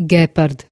جيبرد